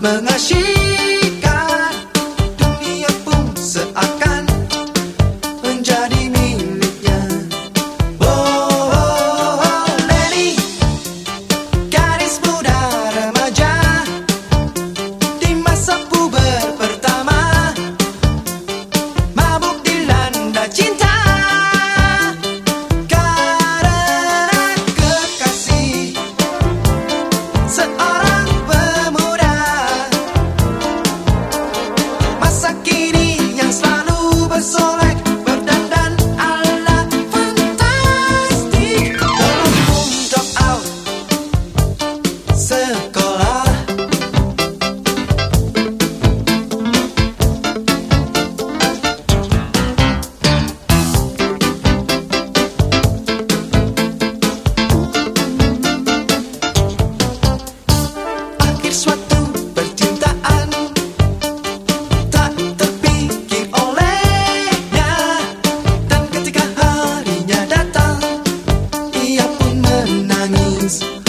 むなしい eyes.